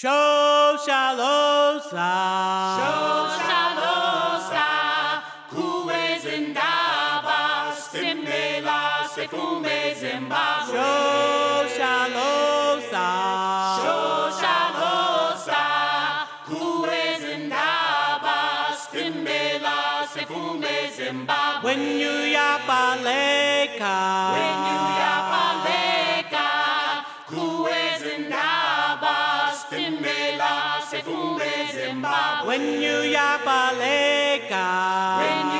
Shoshalosa. Shoshalosa, kuwezindaba, simbela sefume Zimbabwe. Shoshalosa. Shoshalosa, kuwezindaba, simbela sefume Zimbabwe. When you yapaleka. When you yapaleka, kuwezindaba, Zimbabwe. When you yapaleka. When